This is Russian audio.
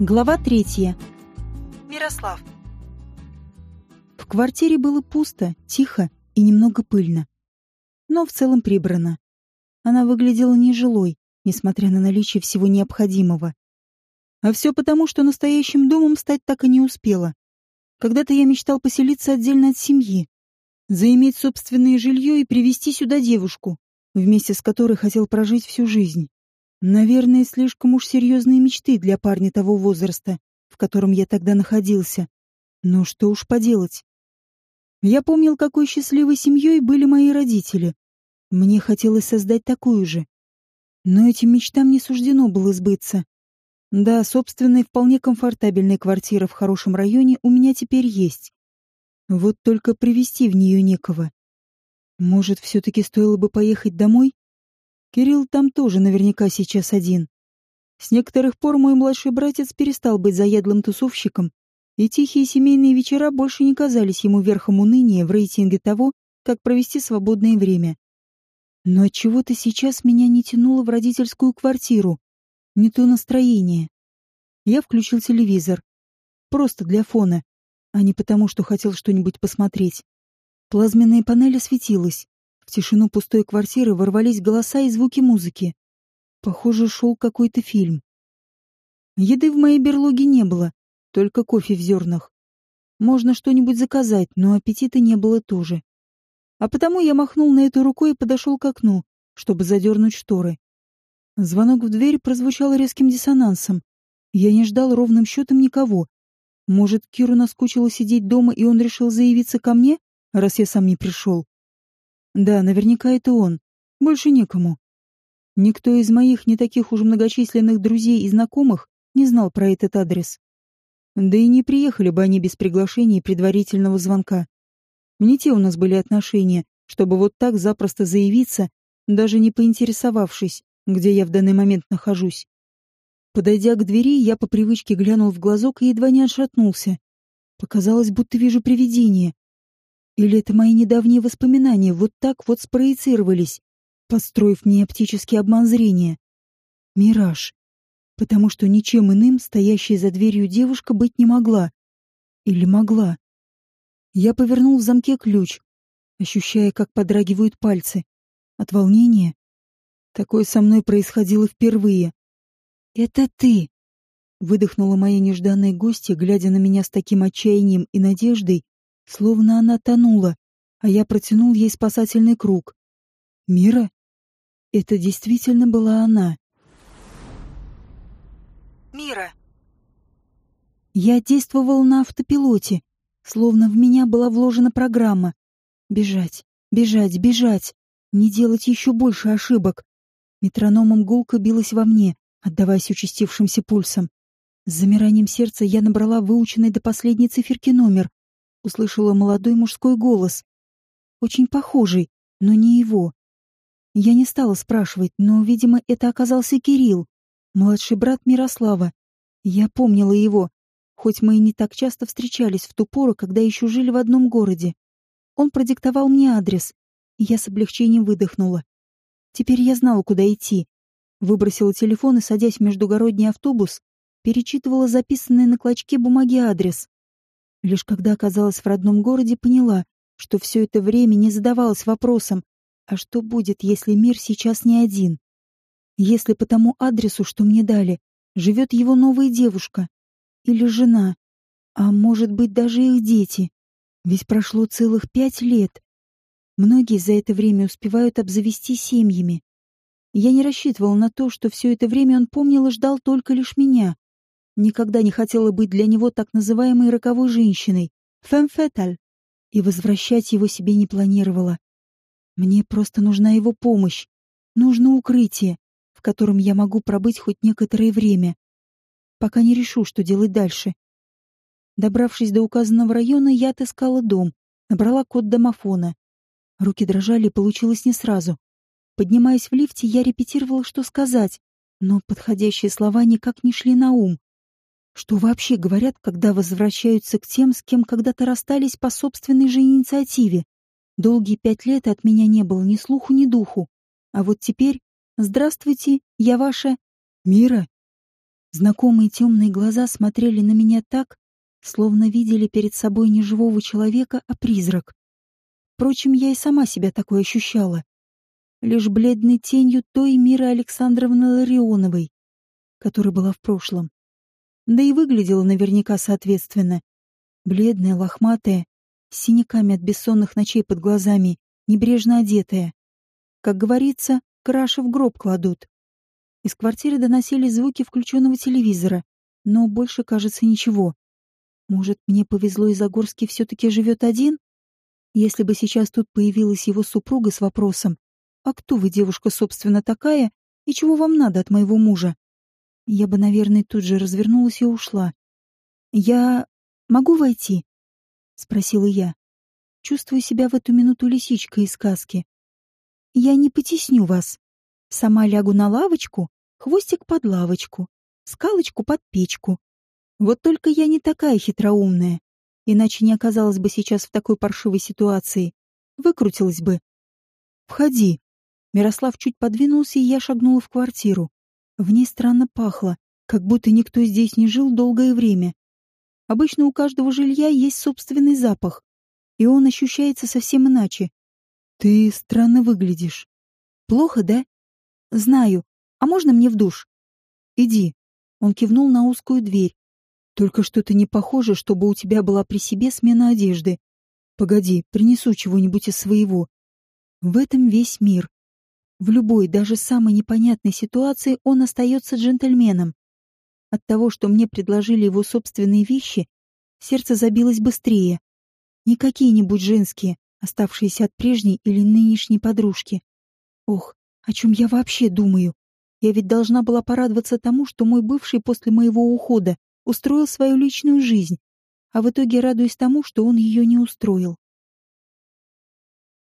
Глава третья. Мирослав. В квартире было пусто, тихо и немного пыльно. Но в целом прибрано. Она выглядела нежилой, несмотря на наличие всего необходимого. А все потому, что настоящим домом стать так и не успела. Когда-то я мечтал поселиться отдельно от семьи, заиметь собственное жилье и привести сюда девушку, вместе с которой хотел прожить всю жизнь. Наверное, слишком уж серьезные мечты для парня того возраста, в котором я тогда находился. Но что уж поделать. Я помнил, какой счастливой семьей были мои родители. Мне хотелось создать такую же. Но этим мечтам не суждено было сбыться. Да, собственная вполне комфортабельная квартира в хорошем районе у меня теперь есть. Вот только привести в нее некого. Может, все-таки стоило бы поехать домой? Кирилл там тоже наверняка сейчас один. С некоторых пор мой младший братец перестал быть заядлым тусовщиком, и тихие семейные вечера больше не казались ему верхом уныния в рейтинге того, как провести свободное время. Но чего то сейчас меня не тянуло в родительскую квартиру. Не то настроение. Я включил телевизор. Просто для фона, а не потому, что хотел что-нибудь посмотреть. Плазменная панель осветилась. В тишину пустой квартиры ворвались голоса и звуки музыки. Похоже, шел какой-то фильм. Еды в моей берлоге не было, только кофе в зернах. Можно что-нибудь заказать, но аппетита не было тоже. А потому я махнул на эту рукой и подошел к окну, чтобы задернуть шторы. Звонок в дверь прозвучал резким диссонансом. Я не ждал ровным счетом никого. Может, Киру наскучило сидеть дома, и он решил заявиться ко мне, раз я сам не пришел. Да, наверняка это он. Больше некому. Никто из моих не таких уж многочисленных друзей и знакомых не знал про этот адрес. Да и не приехали бы они без приглашения и предварительного звонка. Не те у нас были отношения, чтобы вот так запросто заявиться, даже не поинтересовавшись, где я в данный момент нахожусь. Подойдя к двери, я по привычке глянул в глазок и едва не отшатнулся. Показалось, будто вижу привидение. Или это мои недавние воспоминания вот так вот спроецировались, построив мне оптический обман зрения? Мираж. Потому что ничем иным стоящая за дверью девушка быть не могла. Или могла. Я повернул в замке ключ, ощущая, как подрагивают пальцы. От волнения. Такое со мной происходило впервые. «Это ты!» — выдохнула моя нежданная гостья, глядя на меня с таким отчаянием и надеждой, Словно она тонула, а я протянул ей спасательный круг. «Мира?» Это действительно была она. Мира. Я действовал на автопилоте, словно в меня была вложена программа. Бежать, бежать, бежать, не делать еще больше ошибок. Метрономом гулка билась во мне, отдаваясь участившимся пульсом. С замиранием сердца я набрала выученный до последней циферки номер, услышала молодой мужской голос. Очень похожий, но не его. Я не стала спрашивать, но, видимо, это оказался Кирилл, младший брат Мирослава. Я помнила его, хоть мы и не так часто встречались в ту пору, когда еще жили в одном городе. Он продиктовал мне адрес, и я с облегчением выдохнула. Теперь я знала, куда идти. Выбросила телефон и, садясь в междугородний автобус, перечитывала записанный на клочке бумаги адрес. Лишь когда оказалась в родном городе, поняла, что все это время не задавалась вопросом, а что будет, если мир сейчас не один? Если по тому адресу, что мне дали, живет его новая девушка или жена, а может быть даже их дети. Ведь прошло целых пять лет. Многие за это время успевают обзавести семьями. Я не рассчитывал на то, что все это время он помнил и ждал только лишь меня. Никогда не хотела быть для него так называемой роковой женщиной, фэмфеталь, и возвращать его себе не планировала. Мне просто нужна его помощь, нужно укрытие, в котором я могу пробыть хоть некоторое время, пока не решу, что делать дальше. Добравшись до указанного района, я отыскала дом, набрала код домофона. Руки дрожали, получилось не сразу. Поднимаясь в лифте, я репетировала, что сказать, но подходящие слова никак не шли на ум. Что вообще говорят, когда возвращаются к тем, с кем когда-то расстались по собственной же инициативе? Долгие пять лет от меня не было ни слуху, ни духу. А вот теперь... Здравствуйте, я ваша... Мира? Знакомые темные глаза смотрели на меня так, словно видели перед собой не живого человека, а призрак. Впрочем, я и сама себя такой ощущала. Лишь бледной тенью той Миры Александровны Ларионовой, которая была в прошлом. Да и выглядела наверняка соответственно. Бледная, лохматая, с синяками от бессонных ночей под глазами, небрежно одетая. Как говорится, краши в гроб кладут. Из квартиры доносились звуки включенного телевизора, но больше, кажется, ничего. Может, мне повезло, и Загорский все-таки живет один? Если бы сейчас тут появилась его супруга с вопросом, «А кто вы, девушка, собственно, такая, и чего вам надо от моего мужа?» Я бы, наверное, тут же развернулась и ушла. «Я могу войти?» — спросила я. Чувствую себя в эту минуту лисичкой из сказки. «Я не потесню вас. Сама лягу на лавочку, хвостик под лавочку, скалочку под печку. Вот только я не такая хитроумная, иначе не оказалась бы сейчас в такой паршивой ситуации. Выкрутилась бы. «Входи». Мирослав чуть подвинулся, и я шагнула в квартиру. В ней странно пахло, как будто никто здесь не жил долгое время. Обычно у каждого жилья есть собственный запах, и он ощущается совсем иначе. «Ты странно выглядишь». «Плохо, да?» «Знаю. А можно мне в душ?» «Иди». Он кивнул на узкую дверь. «Только что-то не похоже, чтобы у тебя была при себе смена одежды. Погоди, принесу чего-нибудь из своего». В этом весь мир. В любой, даже самой непонятной ситуации он остается джентльменом. От того, что мне предложили его собственные вещи, сердце забилось быстрее. Не какие-нибудь женские, оставшиеся от прежней или нынешней подружки. Ох, о чем я вообще думаю? Я ведь должна была порадоваться тому, что мой бывший после моего ухода устроил свою личную жизнь, а в итоге радуюсь тому, что он ее не устроил.